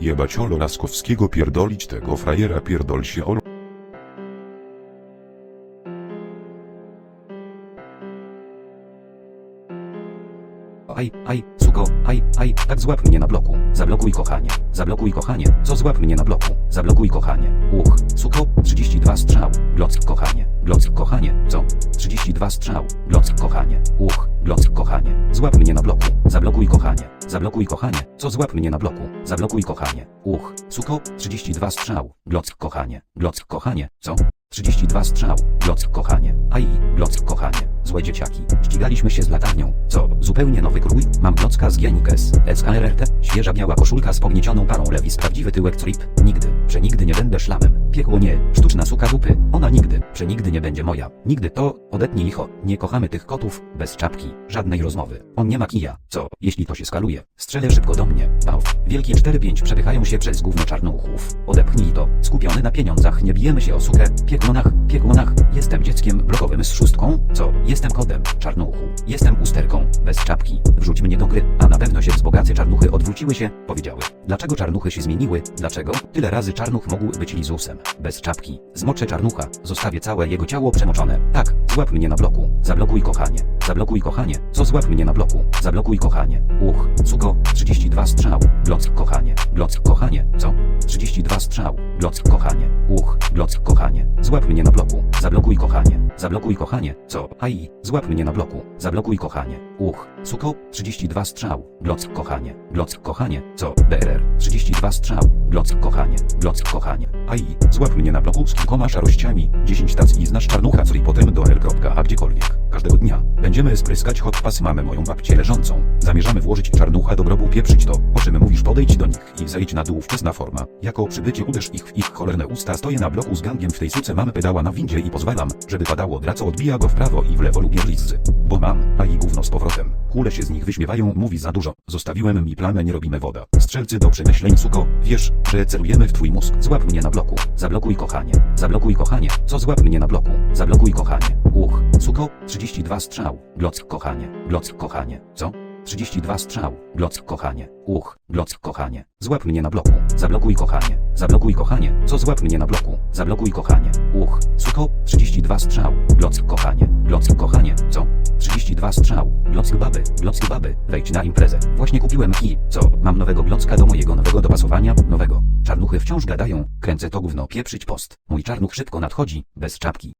Jebać Olo Laskowskiego pierdolić tego frajera pierdol się Olo. Aj, aj, suko, aj, aj, tak złap mnie na bloku. Zablokuj kochanie, zablokuj kochanie, co złap mnie na bloku. Zablokuj kochanie, uch, suko, 32 strzał, glock kochanie, glock kochanie, co? 32 strzał, glock kochanie, uch, kochanie, złap mnie na bloku. Zablokuj kochanie, zablokuj kochanie, co złap mnie na bloku. Zablokuj kochanie, uch, suko, 32 strzał, glock kochanie, glock kochanie, co? 32 strzał, glock kochanie, aj, glock kochanie, złe dzieciaki. Ścigaliśmy się z latarnią, co? Zupełnie nowy krój, mam glocka z Gianikes, SKRRT, świeża biała koszulka z pogniecioną parą levis, prawdziwy tyłek trip, nigdy, przenigdy nie będę szlamem, piekło nie, sztuczna suka dupy, ona nigdy, przenigdy nie będzie moja, nigdy to, odetnij licho, nie kochamy tych kotów, bez czapki, żadnej rozmowy, on nie ma kija, co, jeśli to się skaluje, strzelę szybko do mnie, paf, wielkie 4-5 przepychają się przez gówno czarnuchów, odepchnij to, skupiony na pieniądzach, nie bijemy się o sukę, piekłonach, piekłonach, jestem dzieckiem blokowym z szóstką, co, jestem kotem, czarnuchu, jestem usterką, bez czapki, wrzuć mnie do gry, a na pewno się wzbogacę czarnuchy odwróciły się, powiedziały, dlaczego czarnuchy się zmieniły, dlaczego, tyle razy czarnuch mógł być Lizusem, bez czapki, zmoczę czarnucha, zostawię całe jego ciało przemoczone, tak, złap mnie na bloku, zablokuj kochanie, zablokuj kochanie, co złap mnie na bloku, zablokuj kochanie, uch, suko, 32 strzał, glock kochanie, glock kochanie, co? 32 strzał, glock kochanie, uch, glock kochanie, złap mnie na bloku, zablokuj kochanie, zablokuj kochanie, co? Aj, złap mnie na bloku, zablokuj kochanie, uch, suko, 32 strzał, glock kochanie, glock kochanie, co? BRR, 32 strzał, glock kochanie, glock kochanie, Aj, złap mnie na bloku z kilkoma szarościami. 10 tac i znasz czarnucha, co i potem do L. A gdziekolwiek. Każdego dnia. Będziemy spryskać hot pas mamy moją babcię leżącą. Zamierzamy włożyć czarnucha do grobu pieprzyć to. O czym mówisz podejdź do nich i zejdź na dół wczesna forma. Jako przybycie uderz ich w ich cholerne usta. Stoję na bloku z gangiem w tej suce mamy pedała na windzie i pozwalam, żeby padało draco odbija go w prawo i w lewo lubię blizzy. Bo mam, a i gówno z powrotem. Kule się z nich wyśmiewają, mówi za dużo. Zostawiłem mi plamę, nie robimy woda. Strzelcy do przemyśleń, suko. Wiesz, że celujemy w twój mózg. złap mnie na bloku, zablokuj kochanie, zablokuj kochanie, co złap mnie na bloku, zablokuj kochanie, uch, suko, 32 strzał, glock kochanie, glock kochanie, co? 32 strzał, glock kochanie, uch, glock kochanie, złap mnie na bloku, zablokuj kochanie, zablokuj kochanie, co złap mnie na bloku, zablokuj kochanie, uch, suko, 32 strzał, glock kochanie, glock kochanie, co? 32 strzał, glock baby, glock baby, wejdź na imprezę, właśnie kupiłem i, co, mam nowego glocka do mojego nowego dopasowania, nowego, czarnuchy wciąż gadają, kręcę to gówno pieprzyć post, mój czarnuch szybko nadchodzi, bez czapki,